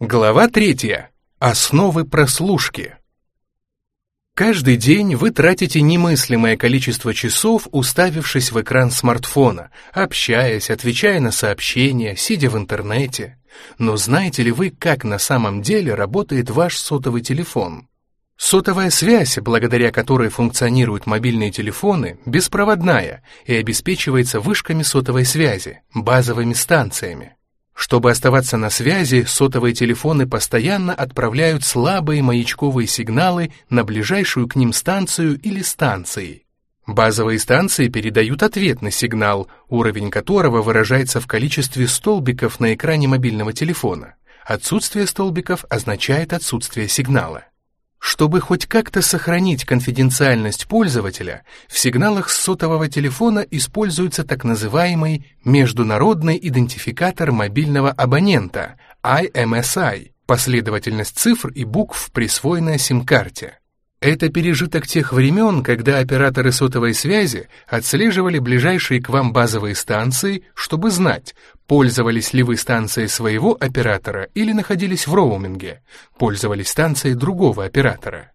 Глава третья. Основы прослушки. Каждый день вы тратите немыслимое количество часов, уставившись в экран смартфона, общаясь, отвечая на сообщения, сидя в интернете. Но знаете ли вы, как на самом деле работает ваш сотовый телефон? Сотовая связь, благодаря которой функционируют мобильные телефоны, беспроводная и обеспечивается вышками сотовой связи, базовыми станциями. Чтобы оставаться на связи, сотовые телефоны постоянно отправляют слабые маячковые сигналы на ближайшую к ним станцию или станции. Базовые станции передают ответный сигнал, уровень которого выражается в количестве столбиков на экране мобильного телефона. Отсутствие столбиков означает отсутствие сигнала. Чтобы хоть как-то сохранить конфиденциальность пользователя, в сигналах с сотового телефона используется так называемый международный идентификатор мобильного абонента IMSI, последовательность цифр и букв, присвоенная сим-карте. Это пережиток тех времен, когда операторы сотовой связи отслеживали ближайшие к вам базовые станции, чтобы знать, пользовались ли вы станцией своего оператора или находились в роуминге, пользовались станцией другого оператора.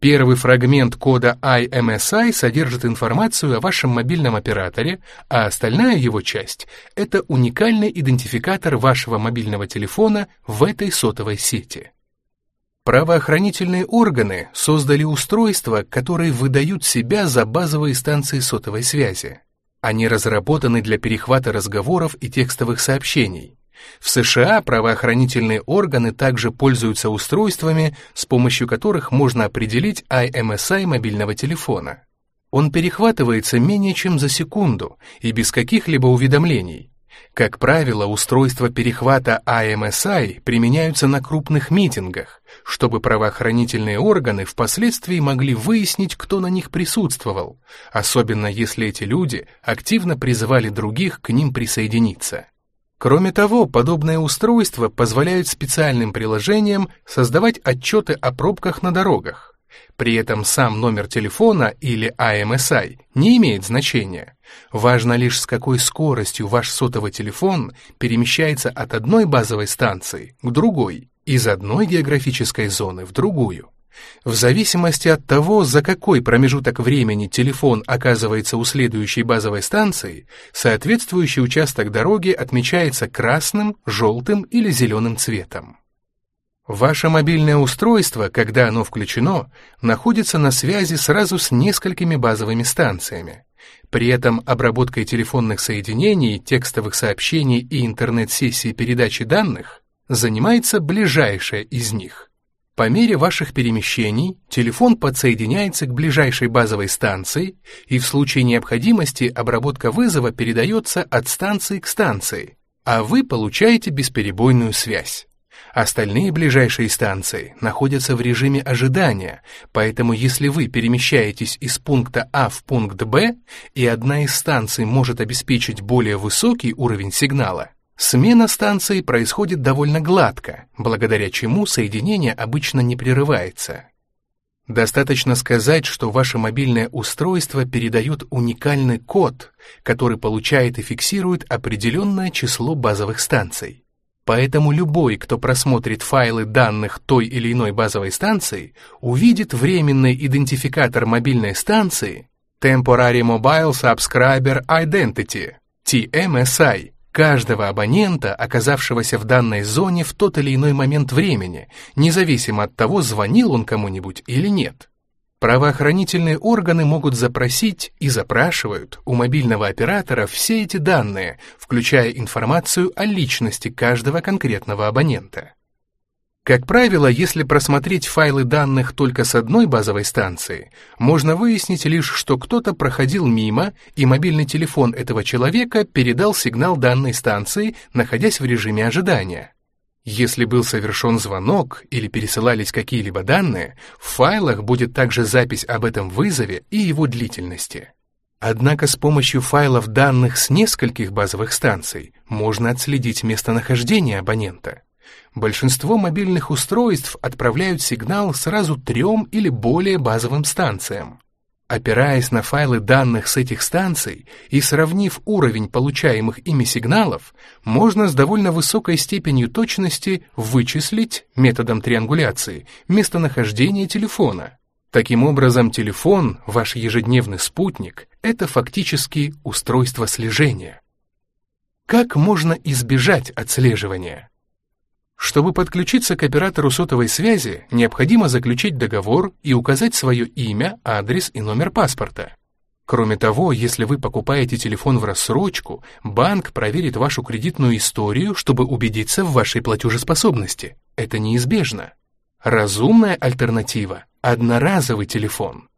Первый фрагмент кода IMSI содержит информацию о вашем мобильном операторе, а остальная его часть — это уникальный идентификатор вашего мобильного телефона в этой сотовой сети. Правоохранительные органы создали устройства, которые выдают себя за базовые станции сотовой связи. Они разработаны для перехвата разговоров и текстовых сообщений. В США правоохранительные органы также пользуются устройствами, с помощью которых можно определить IMSI мобильного телефона. Он перехватывается менее чем за секунду и без каких-либо уведомлений. Как правило, устройства перехвата AMSI применяются на крупных митингах, чтобы правоохранительные органы впоследствии могли выяснить, кто на них присутствовал, особенно если эти люди активно призывали других к ним присоединиться. Кроме того, подобные устройства позволяют специальным приложениям создавать отчеты о пробках на дорогах. При этом сам номер телефона или AMSI не имеет значения. Важно лишь с какой скоростью ваш сотовый телефон перемещается от одной базовой станции к другой, из одной географической зоны в другую. В зависимости от того, за какой промежуток времени телефон оказывается у следующей базовой станции, соответствующий участок дороги отмечается красным, желтым или зеленым цветом. Ваше мобильное устройство, когда оно включено, находится на связи сразу с несколькими базовыми станциями. При этом обработкой телефонных соединений, текстовых сообщений и интернет-сессий передачи данных занимается ближайшая из них. По мере ваших перемещений телефон подсоединяется к ближайшей базовой станции, и в случае необходимости обработка вызова передается от станции к станции, а вы получаете бесперебойную связь. Остальные ближайшие станции находятся в режиме ожидания, поэтому если вы перемещаетесь из пункта А в пункт Б, и одна из станций может обеспечить более высокий уровень сигнала, смена станции происходит довольно гладко, благодаря чему соединение обычно не прерывается. Достаточно сказать, что ваше мобильное устройство передает уникальный код, который получает и фиксирует определенное число базовых станций. Поэтому любой, кто просмотрит файлы данных той или иной базовой станции, увидит временный идентификатор мобильной станции Temporary Mobile Subscriber Identity, TMSI, каждого абонента, оказавшегося в данной зоне в тот или иной момент времени, независимо от того, звонил он кому-нибудь или нет. Правоохранительные органы могут запросить и запрашивают у мобильного оператора все эти данные, включая информацию о личности каждого конкретного абонента. Как правило, если просмотреть файлы данных только с одной базовой станции, можно выяснить лишь, что кто-то проходил мимо, и мобильный телефон этого человека передал сигнал данной станции, находясь в режиме ожидания. Если был совершен звонок или пересылались какие-либо данные, в файлах будет также запись об этом вызове и его длительности. Однако с помощью файлов данных с нескольких базовых станций можно отследить местонахождение абонента. Большинство мобильных устройств отправляют сигнал сразу трем или более базовым станциям. Опираясь на файлы данных с этих станций и сравнив уровень получаемых ими сигналов, можно с довольно высокой степенью точности вычислить методом триангуляции местонахождение телефона. Таким образом, телефон, ваш ежедневный спутник, это фактически устройство слежения. Как можно избежать отслеживания? Чтобы подключиться к оператору сотовой связи, необходимо заключить договор и указать свое имя, адрес и номер паспорта. Кроме того, если вы покупаете телефон в рассрочку, банк проверит вашу кредитную историю, чтобы убедиться в вашей платежеспособности. Это неизбежно. Разумная альтернатива – одноразовый телефон.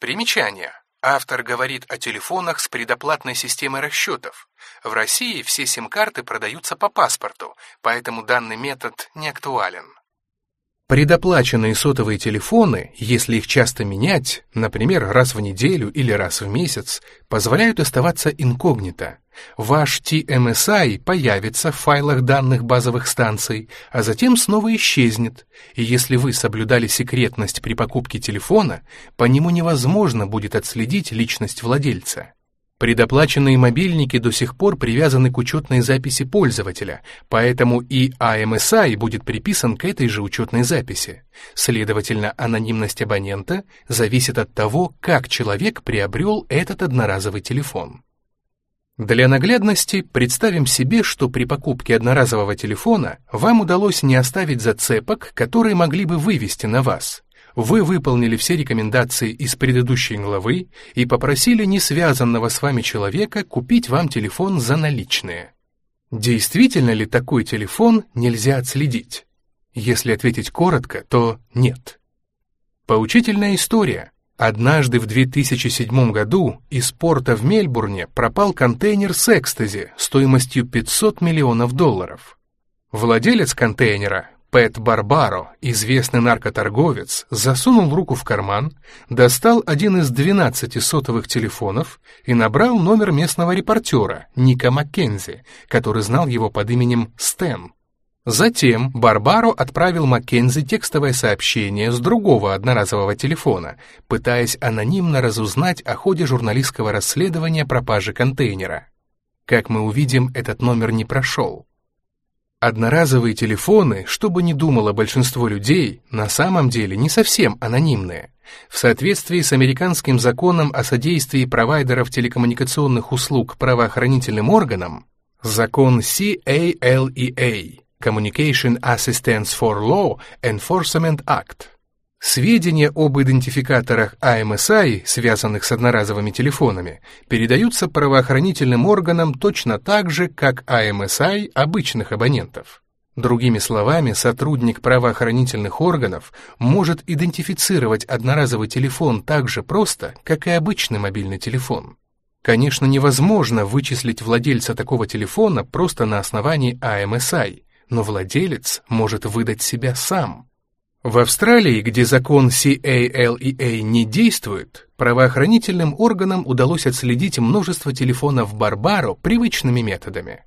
Примечание. Автор говорит о телефонах с предоплатной системой расчетов. В России все сим-карты продаются по паспорту, поэтому данный метод не актуален. Предоплаченные сотовые телефоны, если их часто менять, например, раз в неделю или раз в месяц, позволяют оставаться инкогнито. Ваш TMSI появится в файлах данных базовых станций, а затем снова исчезнет, и если вы соблюдали секретность при покупке телефона, по нему невозможно будет отследить личность владельца. Предоплаченные мобильники до сих пор привязаны к учетной записи пользователя, поэтому и AMSI будет приписан к этой же учетной записи. Следовательно, анонимность абонента зависит от того, как человек приобрел этот одноразовый телефон. Для наглядности представим себе, что при покупке одноразового телефона вам удалось не оставить зацепок, которые могли бы вывести на вас вы выполнили все рекомендации из предыдущей главы и попросили несвязанного с вами человека купить вам телефон за наличные. Действительно ли такой телефон нельзя отследить? Если ответить коротко, то нет. Поучительная история. Однажды в 2007 году из порта в Мельбурне пропал контейнер с экстази стоимостью 500 миллионов долларов. Владелец контейнера, Пэт Барбаро, известный наркоторговец, засунул руку в карман, достал один из 12 сотовых телефонов и набрал номер местного репортера Ника Маккензи, который знал его под именем Стэн. Затем Барбаро отправил Маккензи текстовое сообщение с другого одноразового телефона, пытаясь анонимно разузнать о ходе журналистского расследования пропажи контейнера. Как мы увидим, этот номер не прошел. Одноразовые телефоны, что бы ни думало большинство людей, на самом деле не совсем анонимные. В соответствии с американским законом о содействии провайдеров телекоммуникационных услуг правоохранительным органам, закон CALEA Communication Assistance for Law Enforcement Act, Сведения об идентификаторах AMSI, связанных с одноразовыми телефонами, передаются правоохранительным органам точно так же, как AMSI обычных абонентов. Другими словами, сотрудник правоохранительных органов может идентифицировать одноразовый телефон так же просто, как и обычный мобильный телефон. Конечно, невозможно вычислить владельца такого телефона просто на основании AMSI, но владелец может выдать себя сам. В Австралии, где закон CALEA не действует, правоохранительным органам удалось отследить множество телефонов Барбаро привычными методами.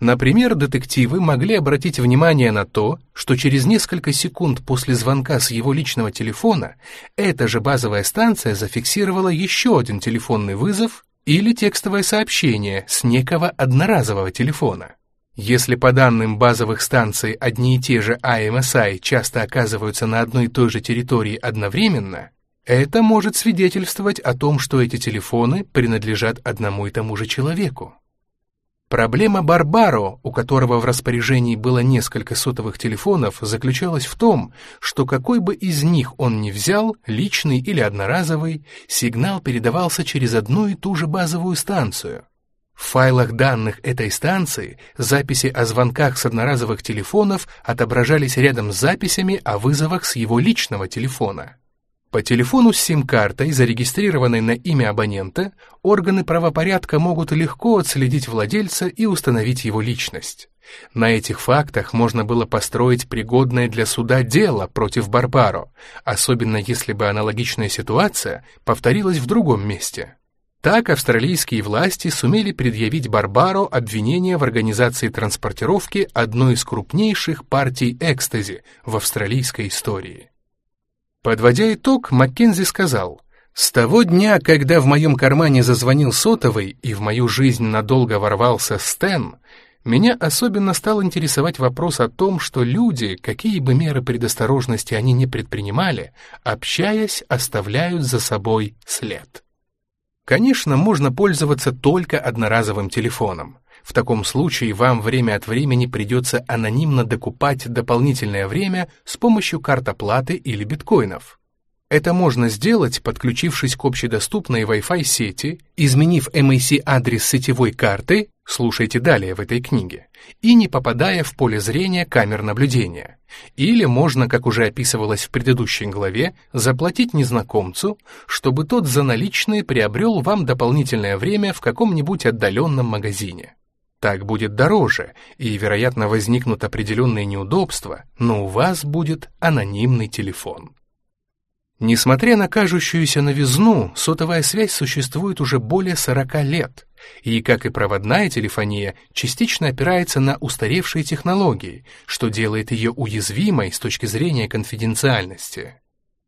Например, детективы могли обратить внимание на то, что через несколько секунд после звонка с его личного телефона эта же базовая станция зафиксировала еще один телефонный вызов или текстовое сообщение с некого одноразового телефона. Если по данным базовых станций одни и те же AMSI часто оказываются на одной и той же территории одновременно, это может свидетельствовать о том, что эти телефоны принадлежат одному и тому же человеку. Проблема Барбаро, у которого в распоряжении было несколько сотовых телефонов, заключалась в том, что какой бы из них он ни взял, личный или одноразовый, сигнал передавался через одну и ту же базовую станцию. В файлах данных этой станции записи о звонках с одноразовых телефонов отображались рядом с записями о вызовах с его личного телефона. По телефону с сим-картой, зарегистрированной на имя абонента, органы правопорядка могут легко отследить владельца и установить его личность. На этих фактах можно было построить пригодное для суда дело против Барбаро, особенно если бы аналогичная ситуация повторилась в другом месте. Так австралийские власти сумели предъявить Барбаро обвинение в организации транспортировки одной из крупнейших партий экстази в австралийской истории. Подводя итог, Маккензи сказал, С того дня, когда в моем кармане зазвонил сотовый и в мою жизнь надолго ворвался Стэн, меня особенно стал интересовать вопрос о том, что люди, какие бы меры предосторожности они не предпринимали, общаясь, оставляют за собой след. Конечно, можно пользоваться только одноразовым телефоном. В таком случае вам время от времени придется анонимно докупать дополнительное время с помощью карт оплаты или биткоинов. Это можно сделать, подключившись к общедоступной Wi-Fi сети, изменив MAC-адрес сетевой карты, слушайте далее в этой книге, и не попадая в поле зрения камер наблюдения. Или можно, как уже описывалось в предыдущей главе, заплатить незнакомцу, чтобы тот за наличные приобрел вам дополнительное время в каком-нибудь отдаленном магазине. Так будет дороже, и, вероятно, возникнут определенные неудобства, но у вас будет анонимный телефон. Несмотря на кажущуюся новизну, сотовая связь существует уже более 40 лет, и, как и проводная телефония, частично опирается на устаревшие технологии, что делает ее уязвимой с точки зрения конфиденциальности.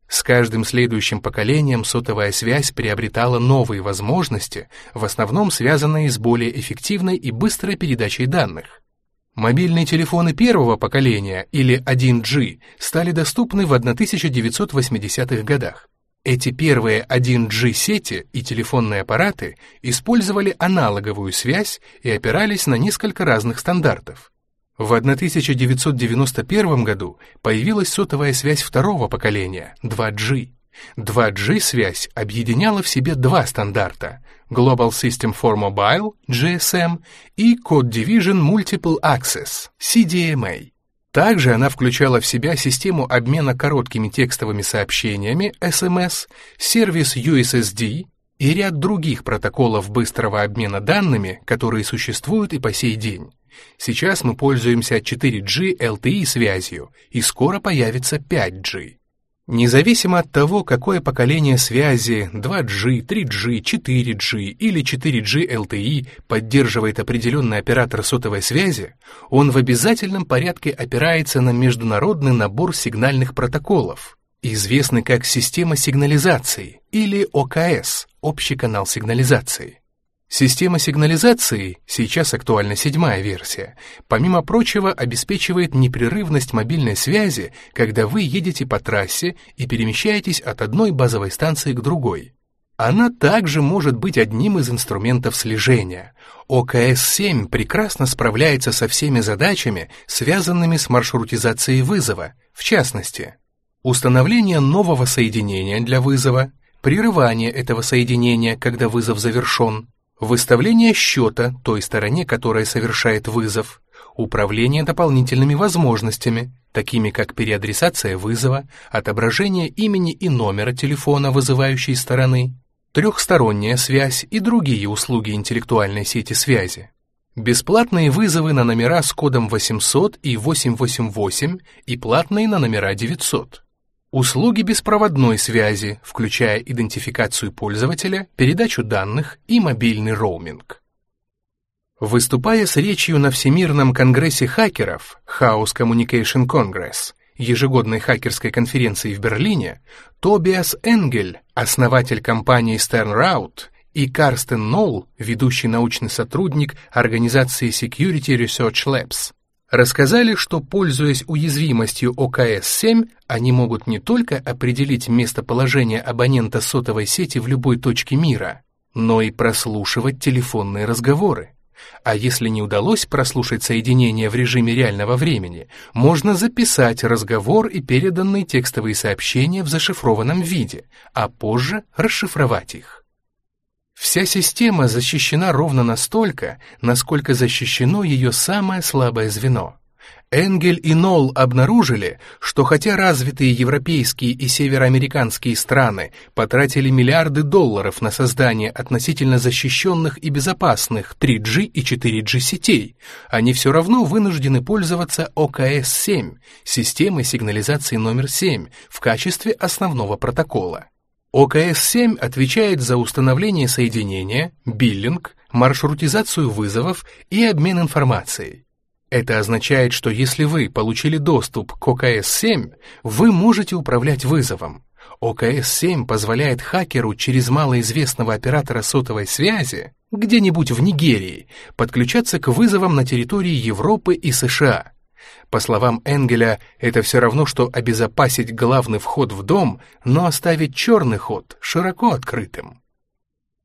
С каждым следующим поколением сотовая связь приобретала новые возможности, в основном связанные с более эффективной и быстрой передачей данных. Мобильные телефоны первого поколения, или 1G, стали доступны в 1980-х годах. Эти первые 1G сети и телефонные аппараты использовали аналоговую связь и опирались на несколько разных стандартов. В 1991 году появилась сотовая связь второго поколения, 2G. 2G-связь объединяла в себе два стандарта Global System for Mobile, GSM, и Code Division Multiple Access, CDMA. Также она включала в себя систему обмена короткими текстовыми сообщениями, SMS, сервис USSD и ряд других протоколов быстрого обмена данными, которые существуют и по сей день. Сейчас мы пользуемся 4G LTE связью, и скоро появится 5G. Независимо от того, какое поколение связи 2G, 3G, 4G или 4G LTE поддерживает определенный оператор сотовой связи, он в обязательном порядке опирается на международный набор сигнальных протоколов, известный как система сигнализации или ОКС, общий канал сигнализации. Система сигнализации, сейчас актуальна седьмая версия, помимо прочего обеспечивает непрерывность мобильной связи, когда вы едете по трассе и перемещаетесь от одной базовой станции к другой. Она также может быть одним из инструментов слежения. ОКС-7 прекрасно справляется со всеми задачами, связанными с маршрутизацией вызова, в частности, установление нового соединения для вызова, прерывание этого соединения, когда вызов завершен, Выставление счета той стороне, которая совершает вызов, управление дополнительными возможностями, такими как переадресация вызова, отображение имени и номера телефона вызывающей стороны, трехсторонняя связь и другие услуги интеллектуальной сети связи. Бесплатные вызовы на номера с кодом 800 и 888 и платные на номера 900. Услуги беспроводной связи, включая идентификацию пользователя, передачу данных и мобильный роуминг. Выступая с речью на Всемирном конгрессе хакеров Chaos Communication Congress, ежегодной хакерской конференции в Берлине, Тобиас Энгель, основатель компании SternRoute, и Карстен Нолл, ведущий научный сотрудник организации Security Research Labs, рассказали, что, пользуясь уязвимостью ОКС-7, они могут не только определить местоположение абонента сотовой сети в любой точке мира, но и прослушивать телефонные разговоры. А если не удалось прослушать соединение в режиме реального времени, можно записать разговор и переданные текстовые сообщения в зашифрованном виде, а позже расшифровать их. Вся система защищена ровно настолько, насколько защищено ее самое слабое звено. Энгель и Нолл обнаружили, что хотя развитые европейские и североамериканские страны потратили миллиарды долларов на создание относительно защищенных и безопасных 3G и 4G сетей, они все равно вынуждены пользоваться ОКС-7, системой сигнализации номер 7, в качестве основного протокола. ОКС-7 отвечает за установление соединения, биллинг, маршрутизацию вызовов и обмен информацией. Это означает, что если вы получили доступ к ОКС-7, вы можете управлять вызовом. ОКС-7 позволяет хакеру через малоизвестного оператора сотовой связи где-нибудь в Нигерии подключаться к вызовам на территории Европы и США. По словам Энгеля, это все равно, что обезопасить главный вход в дом, но оставить черный ход широко открытым.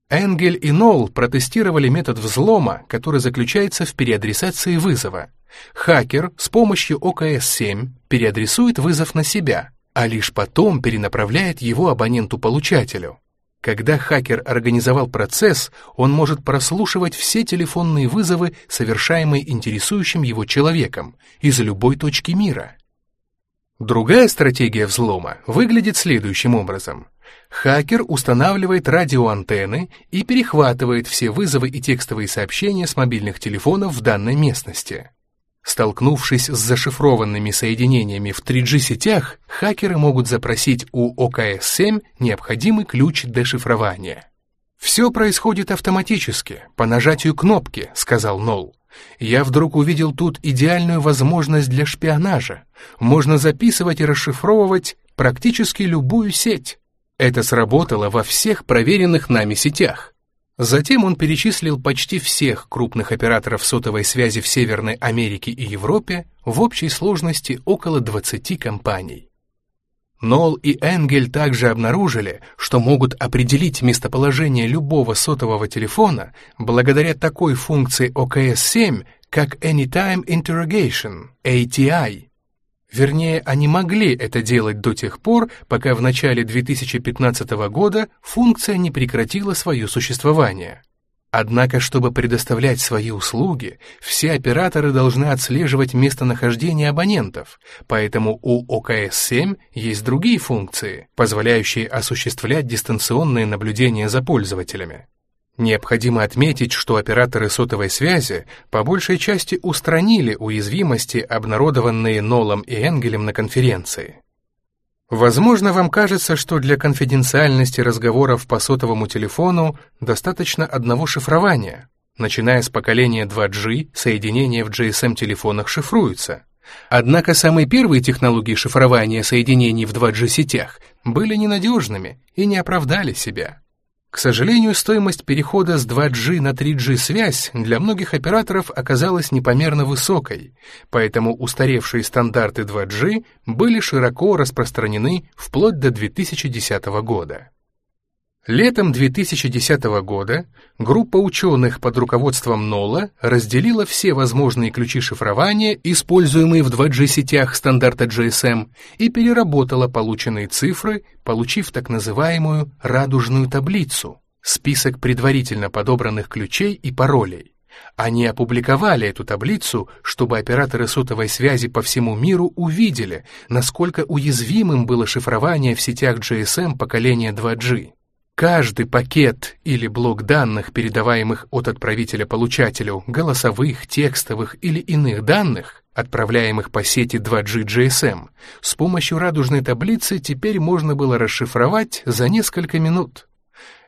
Энгель и Нолл протестировали метод взлома, который заключается в переадресации вызова. Хакер с помощью ОКС-7 переадресует вызов на себя, а лишь потом перенаправляет его абоненту-получателю. Когда хакер организовал процесс, он может прослушивать все телефонные вызовы, совершаемые интересующим его человеком, из любой точки мира. Другая стратегия взлома выглядит следующим образом. Хакер устанавливает радиоантенны и перехватывает все вызовы и текстовые сообщения с мобильных телефонов в данной местности. Столкнувшись с зашифрованными соединениями в 3G-сетях, хакеры могут запросить у ОКС-7 необходимый ключ дешифрования. «Все происходит автоматически, по нажатию кнопки», — сказал Нолл. «Я вдруг увидел тут идеальную возможность для шпионажа. Можно записывать и расшифровывать практически любую сеть. Это сработало во всех проверенных нами сетях. Затем он перечислил почти всех крупных операторов сотовой связи в Северной Америке и Европе в общей сложности около 20 компаний. Нолл и Энгель также обнаружили, что могут определить местоположение любого сотового телефона благодаря такой функции OKS-7, как Anytime Interrogation, ATI, Вернее, они могли это делать до тех пор, пока в начале 2015 года функция не прекратила свое существование. Однако, чтобы предоставлять свои услуги, все операторы должны отслеживать местонахождение абонентов, поэтому у ОКС-7 есть другие функции, позволяющие осуществлять дистанционное наблюдение за пользователями. Необходимо отметить, что операторы сотовой связи по большей части устранили уязвимости, обнародованные Нолом и Энгелем на конференции. Возможно, вам кажется, что для конфиденциальности разговоров по сотовому телефону достаточно одного шифрования. Начиная с поколения 2G, соединения в GSM-телефонах шифруются. Однако самые первые технологии шифрования соединений в 2G-сетях были ненадежными и не оправдали себя. К сожалению, стоимость перехода с 2G на 3G связь для многих операторов оказалась непомерно высокой, поэтому устаревшие стандарты 2G были широко распространены вплоть до 2010 года. Летом 2010 года группа ученых под руководством Нола разделила все возможные ключи шифрования, используемые в 2G-сетях стандарта GSM, и переработала полученные цифры, получив так называемую «радужную таблицу» — список предварительно подобранных ключей и паролей. Они опубликовали эту таблицу, чтобы операторы сотовой связи по всему миру увидели, насколько уязвимым было шифрование в сетях GSM поколения 2G. Каждый пакет или блок данных, передаваемых от отправителя получателю, голосовых, текстовых или иных данных, отправляемых по сети 2G GSM, с помощью радужной таблицы теперь можно было расшифровать за несколько минут.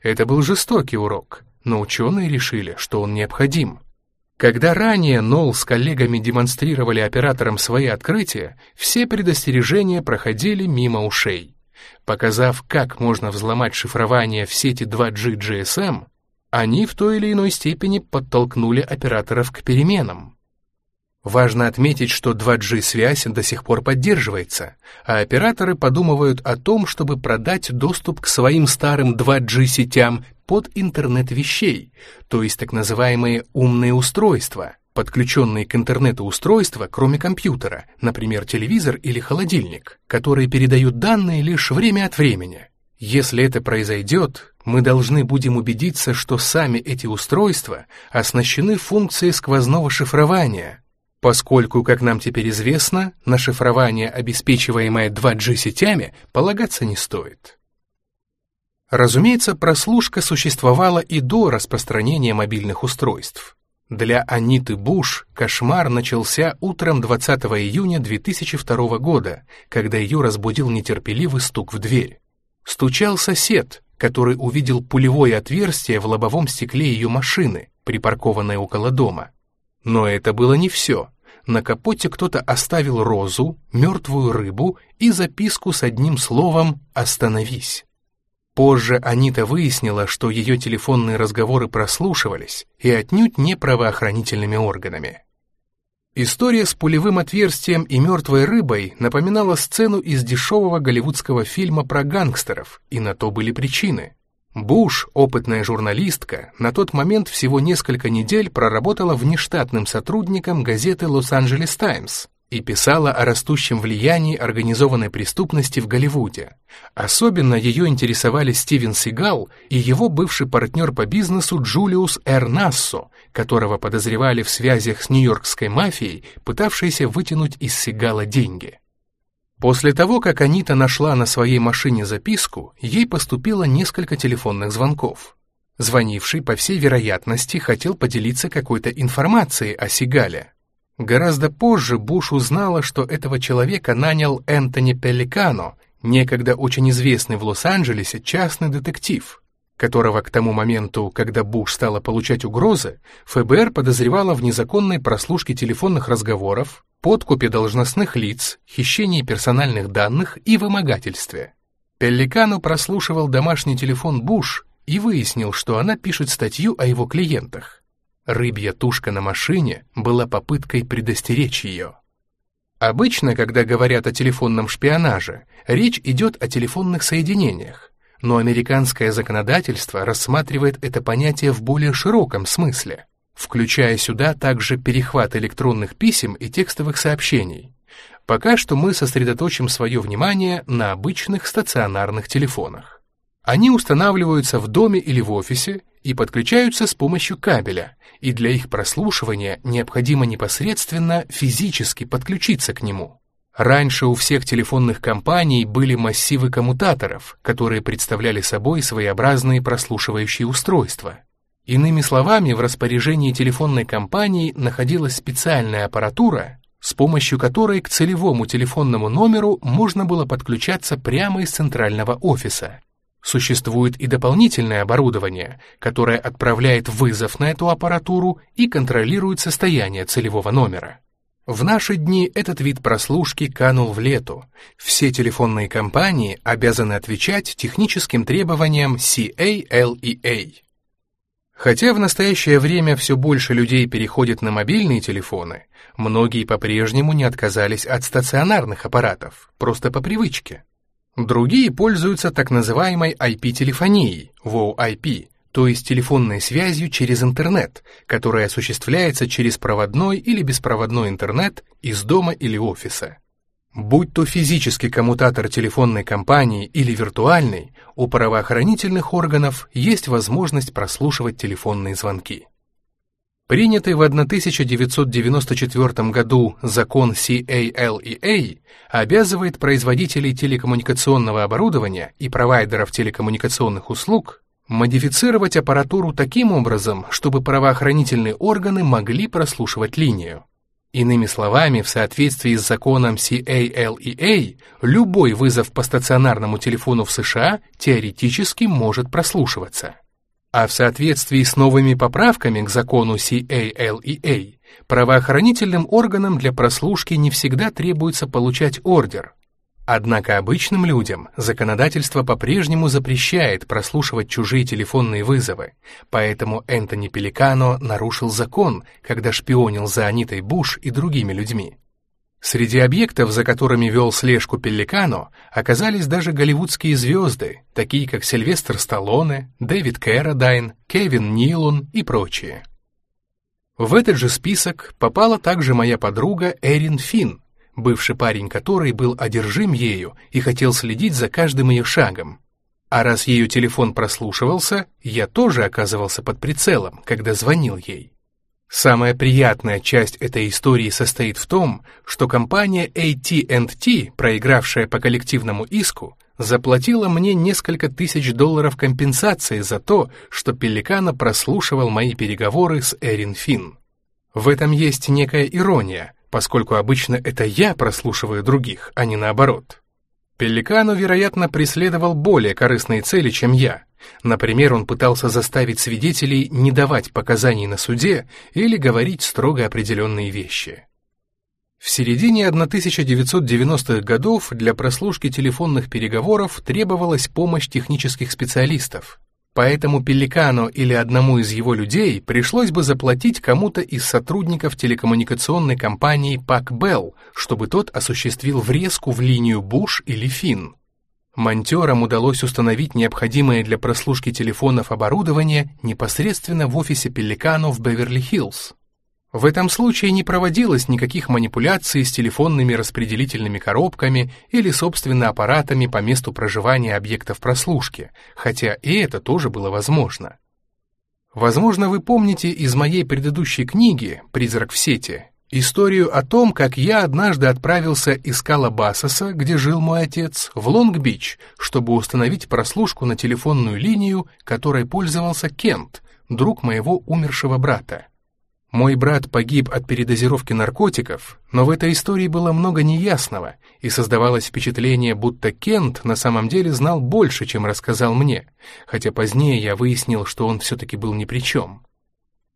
Это был жестокий урок, но ученые решили, что он необходим. Когда ранее Нолл с коллегами демонстрировали операторам свои открытия, все предостережения проходили мимо ушей. Показав, как можно взломать шифрование в сети 2G GSM, они в той или иной степени подтолкнули операторов к переменам. Важно отметить, что 2G-связь до сих пор поддерживается, а операторы подумывают о том, чтобы продать доступ к своим старым 2G-сетям под интернет вещей, то есть так называемые умные устройства – подключенные к интернету устройства, кроме компьютера, например, телевизор или холодильник, которые передают данные лишь время от времени. Если это произойдет, мы должны будем убедиться, что сами эти устройства оснащены функцией сквозного шифрования, поскольку, как нам теперь известно, на шифрование, обеспечиваемое 2G-сетями, полагаться не стоит. Разумеется, прослушка существовала и до распространения мобильных устройств. Для Аниты Буш кошмар начался утром 20 июня 2002 года, когда ее разбудил нетерпеливый стук в дверь. Стучал сосед, который увидел пулевое отверстие в лобовом стекле ее машины, припаркованной около дома. Но это было не все. на капоте кто-то оставил розу, мертвую рыбу и записку с одним словом «Остановись». Позже Анита выяснила, что ее телефонные разговоры прослушивались и отнюдь не правоохранительными органами. История с пулевым отверстием и мертвой рыбой напоминала сцену из дешевого голливудского фильма про гангстеров, и на то были причины. Буш, опытная журналистка, на тот момент всего несколько недель проработала внештатным сотрудником газеты «Лос-Анджелес Таймс», и писала о растущем влиянии организованной преступности в Голливуде. Особенно ее интересовали Стивен Сигал и его бывший партнер по бизнесу Джулиус Эрнассо, которого подозревали в связях с нью-йоркской мафией, пытавшейся вытянуть из Сигала деньги. После того, как Анита нашла на своей машине записку, ей поступило несколько телефонных звонков. Звонивший, по всей вероятности, хотел поделиться какой-то информацией о Сигале. Гораздо позже Буш узнала, что этого человека нанял Энтони Пеликано, некогда очень известный в Лос-Анджелесе частный детектив, которого к тому моменту, когда Буш стала получать угрозы, ФБР подозревала в незаконной прослушке телефонных разговоров, подкупе должностных лиц, хищении персональных данных и вымогательстве. Пелликану прослушивал домашний телефон Буш и выяснил, что она пишет статью о его клиентах. Рыбья тушка на машине была попыткой предостеречь ее. Обычно, когда говорят о телефонном шпионаже, речь идет о телефонных соединениях, но американское законодательство рассматривает это понятие в более широком смысле, включая сюда также перехват электронных писем и текстовых сообщений. Пока что мы сосредоточим свое внимание на обычных стационарных телефонах. Они устанавливаются в доме или в офисе и подключаются с помощью кабеля, и для их прослушивания необходимо непосредственно физически подключиться к нему. Раньше у всех телефонных компаний были массивы коммутаторов, которые представляли собой своеобразные прослушивающие устройства. Иными словами, в распоряжении телефонной компании находилась специальная аппаратура, с помощью которой к целевому телефонному номеру можно было подключаться прямо из центрального офиса. Существует и дополнительное оборудование, которое отправляет вызов на эту аппаратуру и контролирует состояние целевого номера. В наши дни этот вид прослушки канул в лету. Все телефонные компании обязаны отвечать техническим требованиям CALEA. Хотя в настоящее время все больше людей переходят на мобильные телефоны, многие по-прежнему не отказались от стационарных аппаратов, просто по привычке. Другие пользуются так называемой IP-телефонией, WoW-IP, то есть телефонной связью через интернет, которая осуществляется через проводной или беспроводной интернет из дома или офиса. Будь то физический коммутатор телефонной компании или виртуальный, у правоохранительных органов есть возможность прослушивать телефонные звонки. Принятый в 1994 году закон CALEA обязывает производителей телекоммуникационного оборудования и провайдеров телекоммуникационных услуг модифицировать аппаратуру таким образом, чтобы правоохранительные органы могли прослушивать линию. Иными словами, в соответствии с законом CALEA, любой вызов по стационарному телефону в США теоретически может прослушиваться. А в соответствии с новыми поправками к закону CALEA, правоохранительным органам для прослушки не всегда требуется получать ордер. Однако обычным людям законодательство по-прежнему запрещает прослушивать чужие телефонные вызовы, поэтому Энтони Пеликано нарушил закон, когда шпионил за Анитой Буш и другими людьми. Среди объектов, за которыми вел слежку Пелликано, оказались даже голливудские звезды, такие как Сильвестр Сталлоне, Дэвид Кэррадайн, Кевин Нилон и прочие. В этот же список попала также моя подруга Эрин Финн, бывший парень которой был одержим ею и хотел следить за каждым ее шагом. А раз ее телефон прослушивался, я тоже оказывался под прицелом, когда звонил ей. Самая приятная часть этой истории состоит в том, что компания AT&T, проигравшая по коллективному иску, заплатила мне несколько тысяч долларов компенсации за то, что Пеликана прослушивал мои переговоры с Эрин Финн. В этом есть некая ирония, поскольку обычно это я прослушиваю других, а не наоборот. Пеликану, вероятно, преследовал более корыстные цели, чем я — Например, он пытался заставить свидетелей не давать показаний на суде или говорить строго определенные вещи. В середине 1990-х годов для прослушки телефонных переговоров требовалась помощь технических специалистов. Поэтому Пеликану или одному из его людей пришлось бы заплатить кому-то из сотрудников телекоммуникационной компании Пак Белл, чтобы тот осуществил врезку в линию Буш или Финн. Монтерам удалось установить необходимое для прослушки телефонов оборудование непосредственно в офисе Пеликану в Беверли-Хиллз. В этом случае не проводилось никаких манипуляций с телефонными распределительными коробками или, собственно, аппаратами по месту проживания объектов прослушки, хотя и это тоже было возможно. Возможно, вы помните из моей предыдущей книги «Призрак в сети» историю о том, как я однажды отправился из Калабасоса, где жил мой отец, в Лонг-Бич, чтобы установить прослушку на телефонную линию, которой пользовался Кент, друг моего умершего брата. Мой брат погиб от передозировки наркотиков, но в этой истории было много неясного, и создавалось впечатление, будто Кент на самом деле знал больше, чем рассказал мне, хотя позднее я выяснил, что он все-таки был ни при чем.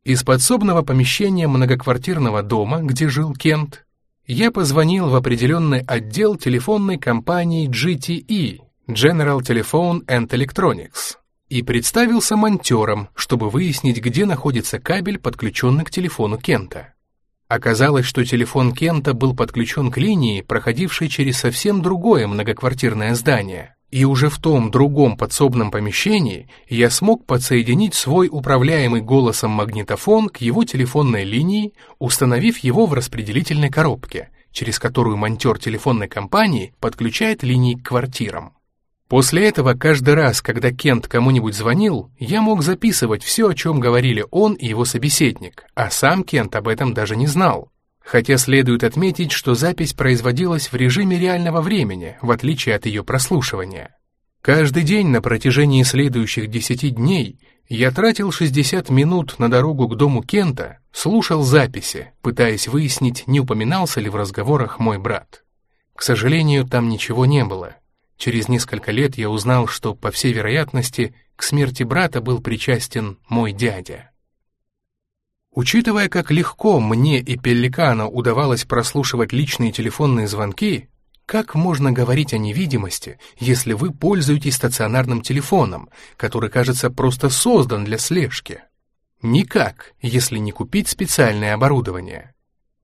Из подсобного помещения многоквартирного дома, где жил Кент, я позвонил в определенный отдел телефонной компании GTE, General Telephone and Electronics, и представился монтером, чтобы выяснить, где находится кабель, подключенный к телефону Кента. Оказалось, что телефон Кента был подключен к линии, проходившей через совсем другое многоквартирное здание. И уже в том другом подсобном помещении я смог подсоединить свой управляемый голосом магнитофон к его телефонной линии, установив его в распределительной коробке, через которую монтер телефонной компании подключает линии к квартирам. После этого каждый раз, когда Кент кому-нибудь звонил, я мог записывать все, о чем говорили он и его собеседник, а сам Кент об этом даже не знал. Хотя следует отметить, что запись производилась в режиме реального времени, в отличие от ее прослушивания. Каждый день на протяжении следующих 10 дней я тратил 60 минут на дорогу к дому Кента, слушал записи, пытаясь выяснить, не упоминался ли в разговорах мой брат. К сожалению, там ничего не было. Через несколько лет я узнал, что, по всей вероятности, к смерти брата был причастен мой дядя. Учитывая, как легко мне и Пелликану удавалось прослушивать личные телефонные звонки, как можно говорить о невидимости, если вы пользуетесь стационарным телефоном, который, кажется, просто создан для слежки? Никак, если не купить специальное оборудование.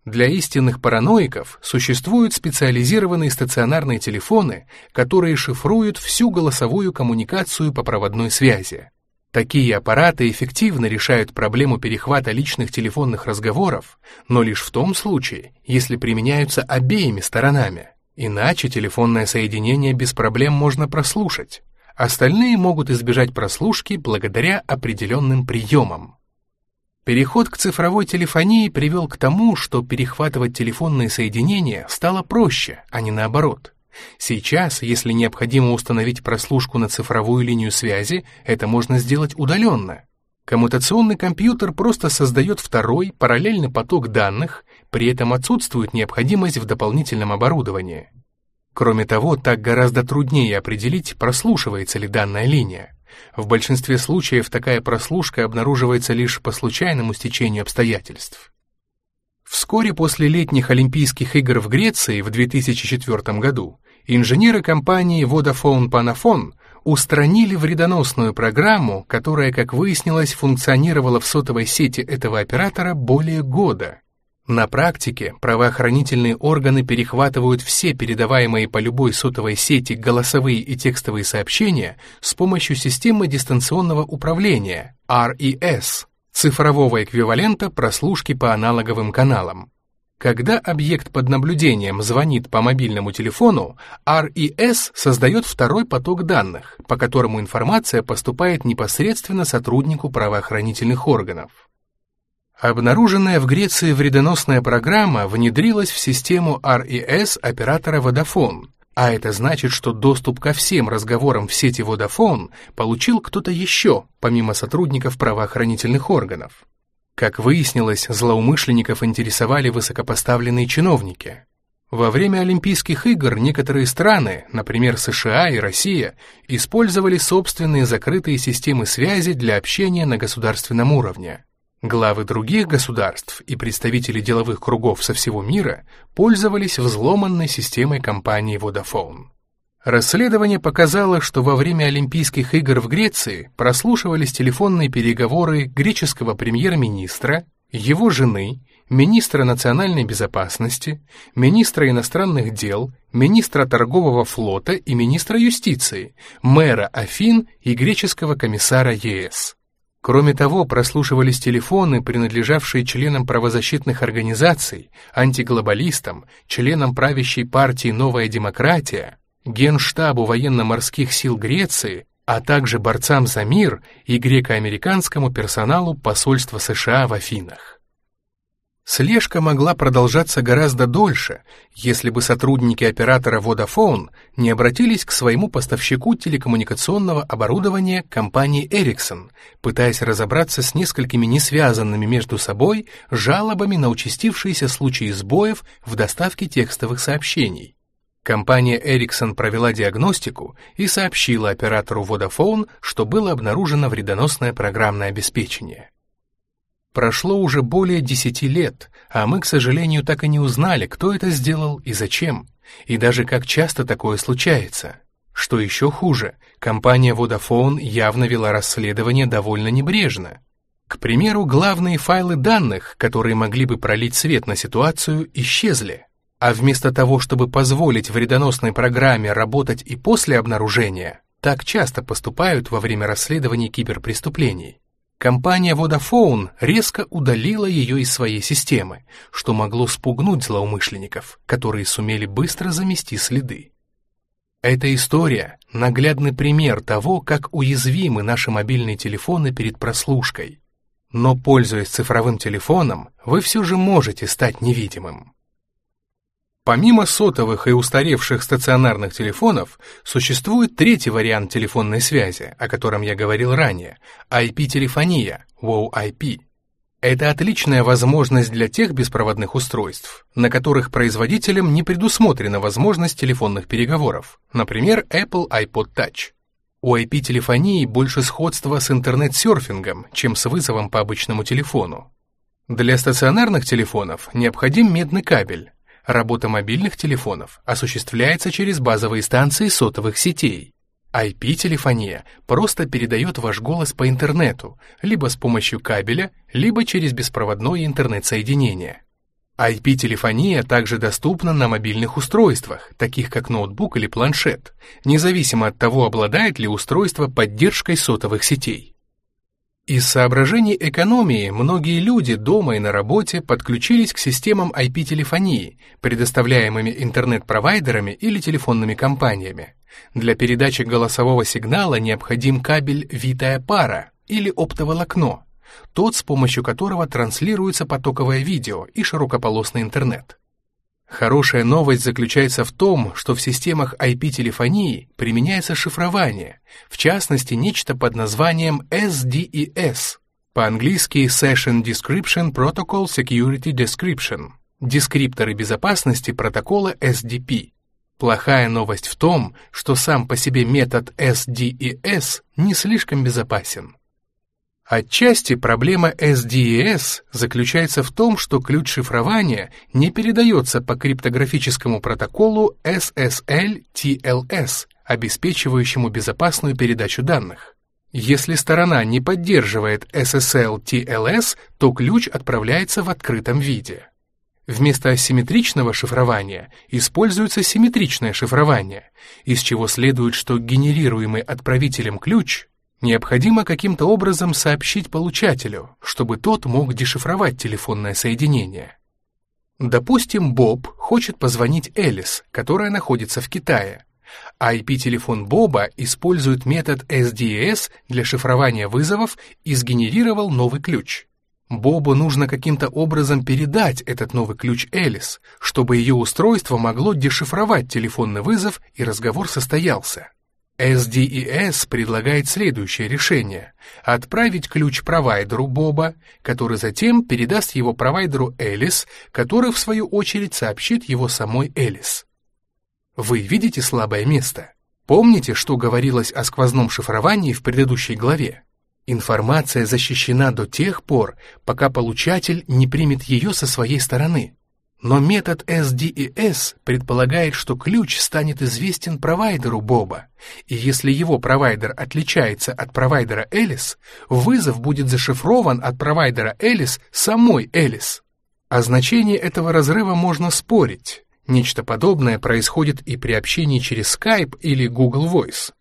Для истинных параноиков существуют специализированные стационарные телефоны, которые шифруют всю голосовую коммуникацию по проводной связи. Такие аппараты эффективно решают проблему перехвата личных телефонных разговоров, но лишь в том случае, если применяются обеими сторонами. Иначе телефонное соединение без проблем можно прослушать. Остальные могут избежать прослушки благодаря определенным приемам. Переход к цифровой телефонии привел к тому, что перехватывать телефонные соединения стало проще, а не наоборот. Сейчас, если необходимо установить прослушку на цифровую линию связи, это можно сделать удаленно. Коммутационный компьютер просто создает второй параллельный поток данных, при этом отсутствует необходимость в дополнительном оборудовании. Кроме того, так гораздо труднее определить, прослушивается ли данная линия. В большинстве случаев такая прослушка обнаруживается лишь по случайному стечению обстоятельств. Вскоре после летних Олимпийских игр в Греции в 2004 году инженеры компании Vodafone Panafon устранили вредоносную программу, которая, как выяснилось, функционировала в сотовой сети этого оператора более года. На практике правоохранительные органы перехватывают все передаваемые по любой сотовой сети голосовые и текстовые сообщения с помощью системы дистанционного управления RES, цифрового эквивалента прослушки по аналоговым каналам. Когда объект под наблюдением звонит по мобильному телефону, RES создает второй поток данных, по которому информация поступает непосредственно сотруднику правоохранительных органов. Обнаруженная в Греции вредоносная программа внедрилась в систему RES оператора Vodafone, а это значит, что доступ ко всем разговорам в сети Vodafone получил кто-то еще, помимо сотрудников правоохранительных органов. Как выяснилось, злоумышленников интересовали высокопоставленные чиновники. Во время Олимпийских игр некоторые страны, например, США и Россия, использовали собственные закрытые системы связи для общения на государственном уровне. Главы других государств и представители деловых кругов со всего мира пользовались взломанной системой компании Vodafone. Расследование показало, что во время Олимпийских игр в Греции прослушивались телефонные переговоры греческого премьер-министра, его жены, министра национальной безопасности, министра иностранных дел, министра торгового флота и министра юстиции, мэра Афин и греческого комиссара ЕС. Кроме того, прослушивались телефоны, принадлежавшие членам правозащитных организаций, антиглобалистам, членам правящей партии «Новая демократия», Генштабу военно-морских сил Греции, а также борцам за мир и греко-американскому персоналу посольства США в Афинах. Слежка могла продолжаться гораздо дольше, если бы сотрудники оператора Vodafone не обратились к своему поставщику телекоммуникационного оборудования компании Ericsson, пытаясь разобраться с несколькими несвязанными между собой жалобами на участившиеся случаи сбоев в доставке текстовых сообщений. Компания Ericsson провела диагностику и сообщила оператору Vodafone, что было обнаружено вредоносное программное обеспечение. Прошло уже более десяти лет, а мы, к сожалению, так и не узнали, кто это сделал и зачем, и даже как часто такое случается. Что еще хуже, компания Vodafone явно вела расследование довольно небрежно. К примеру, главные файлы данных, которые могли бы пролить свет на ситуацию, исчезли. А вместо того, чтобы позволить вредоносной программе работать и после обнаружения, так часто поступают во время расследований киберпреступлений. Компания Vodafone резко удалила ее из своей системы, что могло спугнуть злоумышленников, которые сумели быстро замести следы. Эта история — наглядный пример того, как уязвимы наши мобильные телефоны перед прослушкой. Но, пользуясь цифровым телефоном, вы все же можете стать невидимым. Помимо сотовых и устаревших стационарных телефонов, существует третий вариант телефонной связи, о котором я говорил ранее – IP-телефония, WoW-IP. Это отличная возможность для тех беспроводных устройств, на которых производителям не предусмотрена возможность телефонных переговоров, например, Apple iPod Touch. У IP-телефонии больше сходства с интернет-серфингом, чем с вызовом по обычному телефону. Для стационарных телефонов необходим медный кабель, Работа мобильных телефонов осуществляется через базовые станции сотовых сетей. IP-телефония просто передает ваш голос по интернету, либо с помощью кабеля, либо через беспроводное интернет-соединение. IP-телефония также доступна на мобильных устройствах, таких как ноутбук или планшет, независимо от того, обладает ли устройство поддержкой сотовых сетей. Из соображений экономии многие люди дома и на работе подключились к системам IP-телефонии, предоставляемыми интернет-провайдерами или телефонными компаниями. Для передачи голосового сигнала необходим кабель «витая пара» или оптоволокно, тот, с помощью которого транслируется потоковое видео и широкополосный интернет. Хорошая новость заключается в том, что в системах IP-телефонии применяется шифрование, в частности, нечто под названием SDES, по-английски Session Description Protocol Security Description, дескрипторы безопасности протокола SDP. Плохая новость в том, что сам по себе метод SDES не слишком безопасен. Отчасти проблема SDES заключается в том, что ключ шифрования не передается по криптографическому протоколу SSL-TLS, обеспечивающему безопасную передачу данных. Если сторона не поддерживает SSL-TLS, то ключ отправляется в открытом виде. Вместо асимметричного шифрования используется симметричное шифрование, из чего следует, что генерируемый отправителем ключ Необходимо каким-то образом сообщить получателю, чтобы тот мог дешифровать телефонное соединение. Допустим, Боб хочет позвонить Элис, которая находится в Китае. IP-телефон Боба использует метод SDES для шифрования вызовов и сгенерировал новый ключ. Бобу нужно каким-то образом передать этот новый ключ Элис, чтобы ее устройство могло дешифровать телефонный вызов и разговор состоялся. SDES предлагает следующее решение – отправить ключ провайдеру Боба, который затем передаст его провайдеру Элис, который в свою очередь сообщит его самой Элис. Вы видите слабое место? Помните, что говорилось о сквозном шифровании в предыдущей главе? Информация защищена до тех пор, пока получатель не примет ее со своей стороны. Но метод SDES предполагает, что ключ станет известен провайдеру Боба, и если его провайдер отличается от провайдера Элис, вызов будет зашифрован от провайдера Элис самой Элис. О значении этого разрыва можно спорить. Нечто подобное происходит и при общении через Skype или Google Voice.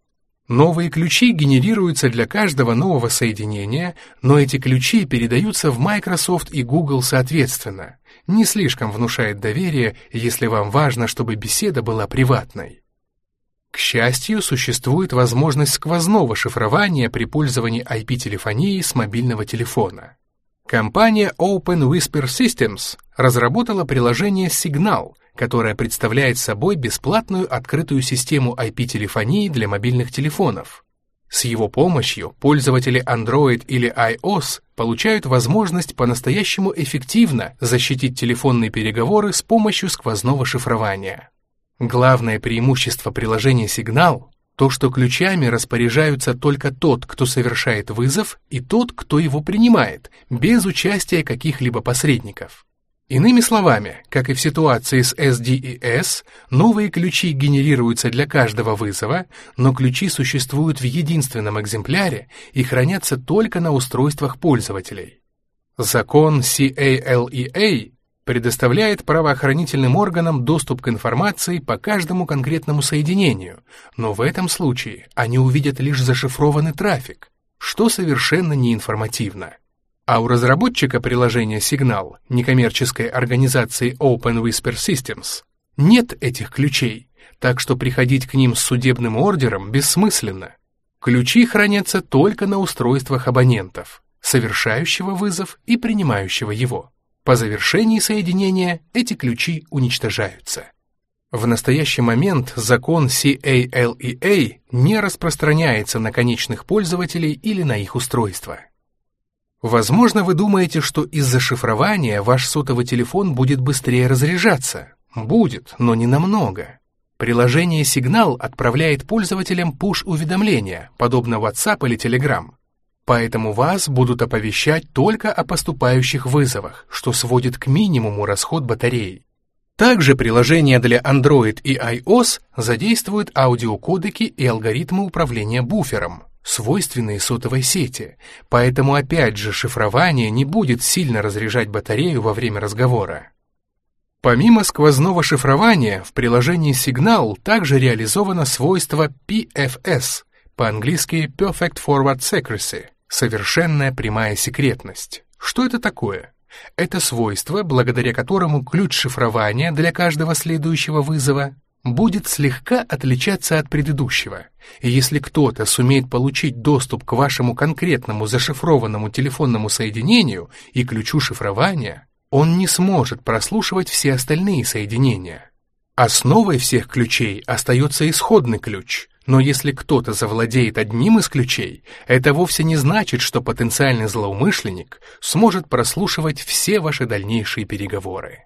Новые ключи генерируются для каждого нового соединения, но эти ключи передаются в Microsoft и Google соответственно. Не слишком внушает доверие, если вам важно, чтобы беседа была приватной. К счастью, существует возможность сквозного шифрования при пользовании IP-телефонией с мобильного телефона. Компания Open Whisper Systems разработала приложение Signal, которая представляет собой бесплатную открытую систему IP-телефонии для мобильных телефонов. С его помощью пользователи Android или iOS получают возможность по-настоящему эффективно защитить телефонные переговоры с помощью сквозного шифрования. Главное преимущество приложения Signal – то, что ключами распоряжаются только тот, кто совершает вызов, и тот, кто его принимает, без участия каких-либо посредников. Иными словами, как и в ситуации с SDES, новые ключи генерируются для каждого вызова, но ключи существуют в единственном экземпляре и хранятся только на устройствах пользователей. Закон CALEA предоставляет правоохранительным органам доступ к информации по каждому конкретному соединению, но в этом случае они увидят лишь зашифрованный трафик, что совершенно неинформативно. А у разработчика приложения Signal, некоммерческой организации Open Whisper Systems, нет этих ключей, так что приходить к ним с судебным ордером бессмысленно. Ключи хранятся только на устройствах абонентов, совершающего вызов и принимающего его. По завершении соединения эти ключи уничтожаются. В настоящий момент закон CALEA не распространяется на конечных пользователей или на их устройства. Возможно, вы думаете, что из-за шифрования ваш сотовый телефон будет быстрее разряжаться. Будет, но не намного. Приложение «Сигнал» отправляет пользователям push-уведомления, подобно WhatsApp или Telegram. Поэтому вас будут оповещать только о поступающих вызовах, что сводит к минимуму расход батареи. Также приложение для Android и iOS задействует аудиокодеки и алгоритмы управления буфером, свойственные сотовой сети, поэтому опять же шифрование не будет сильно разряжать батарею во время разговора. Помимо сквозного шифрования, в приложении Signal также реализовано свойство PFS, по-английски Perfect Forward Secrecy, совершенная прямая секретность. Что это такое? Это свойство, благодаря которому ключ шифрования для каждого следующего вызова будет слегка отличаться от предыдущего. И если кто-то сумеет получить доступ к вашему конкретному зашифрованному телефонному соединению и ключу шифрования, он не сможет прослушивать все остальные соединения. Основой всех ключей остается исходный ключ, но если кто-то завладеет одним из ключей, это вовсе не значит, что потенциальный злоумышленник сможет прослушивать все ваши дальнейшие переговоры.